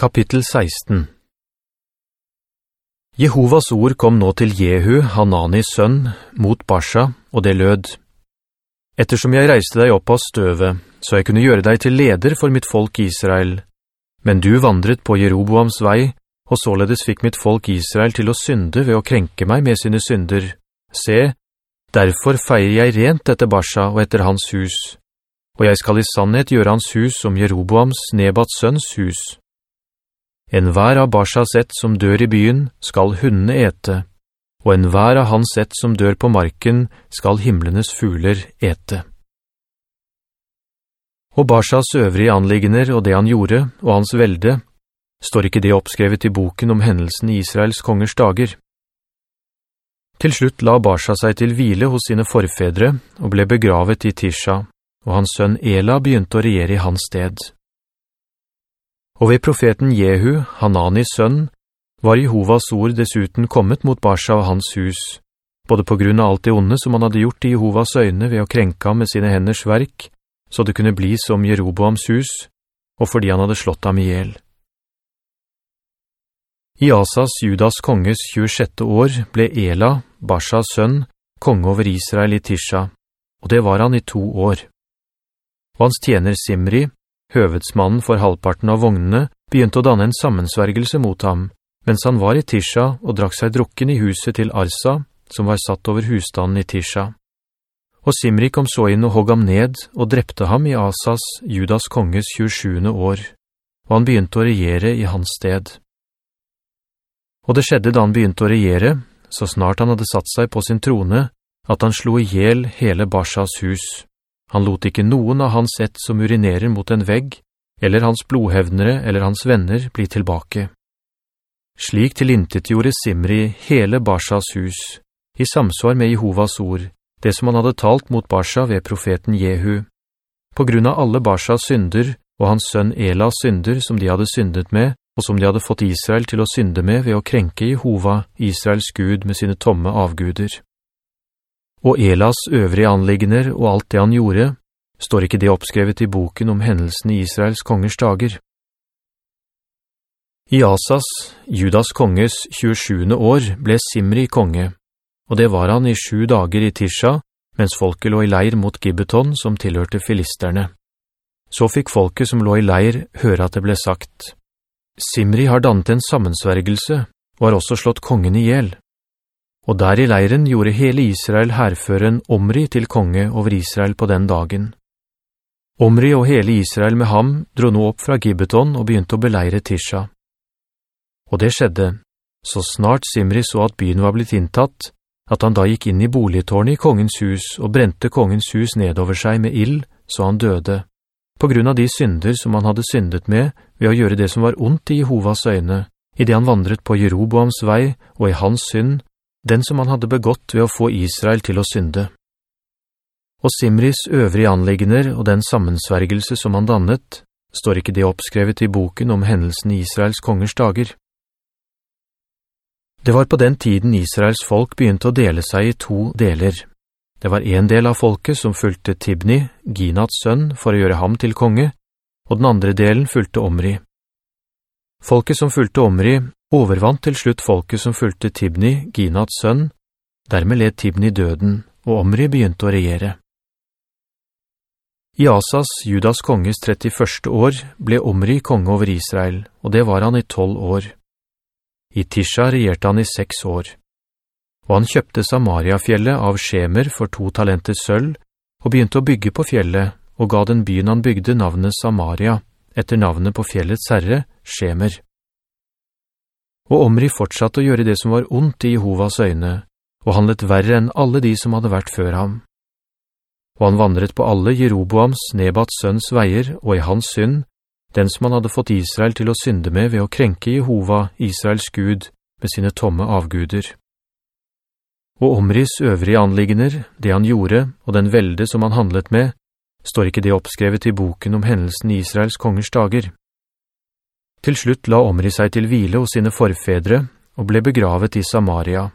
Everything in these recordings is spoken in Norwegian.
Kapittel 16 Jehovas ord kom nå til Jehu, Hananis sønn, mot Basha, og det lød. Ettersom jeg reiste deg opp av støvet, så jeg kunne gjøre deg til leder for mitt folk Israel, men du vandret på Jeroboams vei, og således fikk mitt folk Israel til å synde ved å krenke meg med sine synder. Se, derfor feier jeg rent etter Basha og etter hans hus, og jeg skal i sannhet gjøre hans hus som Jeroboams Nebats sønns hus. En hver av Barsas ett som dør i byen skal hundene ete, og en hver av hans ett som dør på marken skal himmelenes fugler ete. Og Barsas øvrige anliggender og det han gjorde, og hans velde, står ikke det oppskrevet i boken om hendelsen i Israels kongers dager. Til slutt la Barsha seg til hvile hos sine forfedre og ble begravet i Tisha, og hans sønn Ela begynte å regjere i hans sted. Og ved profeten Jehu, Hananis sønn, var Jehovas ord dessuten kommet mot Basha og hans hus, både på grunn av alt det onde som han hadde gjort i Jehovas øyne ved å krenke ham med sine henders verk, så det kunne bli som Jeroboams hus, og fordi han hadde slått ham ihjel. I Asas, Judas konges 26. år, ble Ela, Barshas sønn, konge over Israel i Tisha, og det var han i to år. Og hans tjener Simri, Høvedsmannen for halvparten av vognene begynte å danne en sammensvergelse mot ham, mens han var i Tisha og drakk seg drukken i huset til Arsa, som var satt over husstanden i Tisha. Og Simri kom så inn og hogg ham ned og drepte ham i Asas, Judas konges 27. år, og han begynte å regjere i hans sted. Og det skjedde da han begynte å regjere, så snart han hadde satt seg på sin trone, at han slo ihjel hele Barsas hus. Han lot ikke noen av hans ett som urinerer mot en vegg, eller hans blodhevnere eller hans venner bli tilbake. Slik tilintet gjorde Simri hele Barsas hus, i samsvar med Jehovas ord, det som han hadde talt mot Barsa ved profeten Jehu. På grunn av alle Barsas synder og hans sønn Elas synder som de hadde syndet med, og som de hadde fått Israel til å synde med ved å krenke Jehova, Israels Gud, med sine tomme avguder og Elas øvrige anliggender og alt det han gjorde, står ikke det oppskrevet i boken om hendelsen i Israels kongers dager. I Asas, Judas konges 27. år, ble Simri konge, og det var han i sju dager i Tisha, mens folket lå i leir mot Gibbeton som tilhørte filisterne. Så fikk folket som lå i leir høre at det ble sagt, «Simri har dannet en sammensvergelse, og har også slått kongen i hjel.» Og der i leiren gjorde hele Israel herføren Omri til konge over Israel på den dagen. Omri og hele Israel med ham dro nå opp fra Gibbeton og begynte å beleire Tisha. Og det skjedde, så snart Simri så at byen var blitt inntatt, at han da gikk inn i boligtårnet i kongens hus og brente kongens hus nedover seg med ild, så han døde, på grunn av de synder som han hadde syndet med ved å gjøre det som var ondt i Jehovas øyne, i det han vandret på Jeroboams vei og i hans synd, den som han hadde begått ved å få Israel til å synde. Og Simris øvrige anleggner og den sammensvergelse som han dannet, står ikke det oppskrevet i boken om hendelsen i Israels kongers dager. Det var på den tiden Israels folk begynte å dele seg i to deler. Det var en del av folket som fulgte Tibni, Ginats sønn, for å gjøre ham til konge, og den andre delen fulgte Omri. Folket som fulgte Omri overvant til slutt folket som fulgte Tibni, Ginats sønn, dermed led Tibni døden, og Omri begynte å regjere. I Asas, Judas konges 31. år, ble Omri konge over Israel, og det var han i tolv år. I Tisha regjerte han i seks år. Og han kjøpte Samaria-fjellet av Skjemer for to talenter sølv, og begynte å bygge på fjellet, og ga den byen han bygde navnet Samaria, etter navnet på fjellets herre, Shemer. Og Omri fortsatte å gjøre det som var ondt i Jehovas øyne, og handlet verre enn alle de som hadde vært før ham. Og han vandret på alle Jeroboams, Nebats sønns veier, og i hans synd, den som han hadde fått Israel til å synde med ved å krenke Jehova, Israels Gud, med sine tomme avguder. Og Omris øvrige anliggender, det han gjorde, og den velde som han handlet med, står ikke det oppskrevet i boken om hendelsen i Israels kongers dager. Til slutt la Omri seg til hvile hos sine forfedre og ble begravet i Samaria,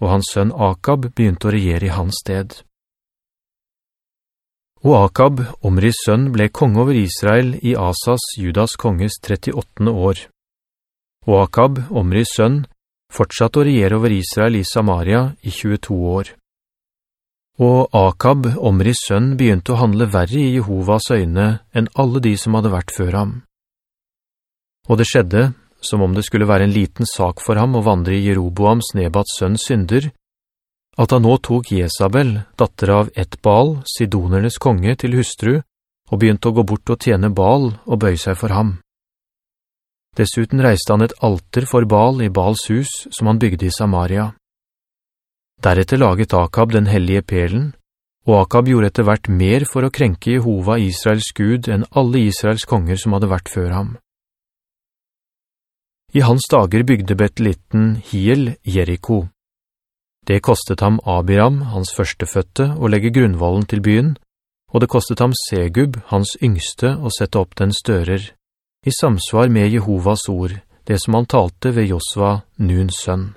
og hans sønn Akab begynte å regjere i hans sted. Og Akab, Omris sønn, ble konge over Israel i Asas, Judas konges 38. år, Og Akab, Omris sønn, fortsatte å regjere over Israel i Samaria i 22 år. Og Akab, Omris sønn, begynte å handle verre i Jehovas øyne enn alle de som hadde vært før ham. Og det skjedde, som om det skulle være en liten sak for ham å vandre i Jeroboams Nebats sønns synder, at han nå tok Jezabel, datter av Etbal, Sidonernes konge, til hustru, og begynte å gå bort og tjene Baal og bøye seg for ham. Dessuten reiste han et alter for Baal i Baals hus, som han bygde i Samaria. Deretter laget Akab den hellige pelen, og Akab gjorde etter hvert mer for å krenke Jehova Israels Gud enn alle Israels konger som hadde vært før ham. I hans dager bygde Betlitten Hiel Jericho. Det kostet ham Abiram, hans førsteføtte, å legge grunnvallen til byen, og det kostet ham Segub, hans yngste, å sette opp den stører, i samsvar med Jehovas ord, det som han talte ved Josva, Nuns sønn.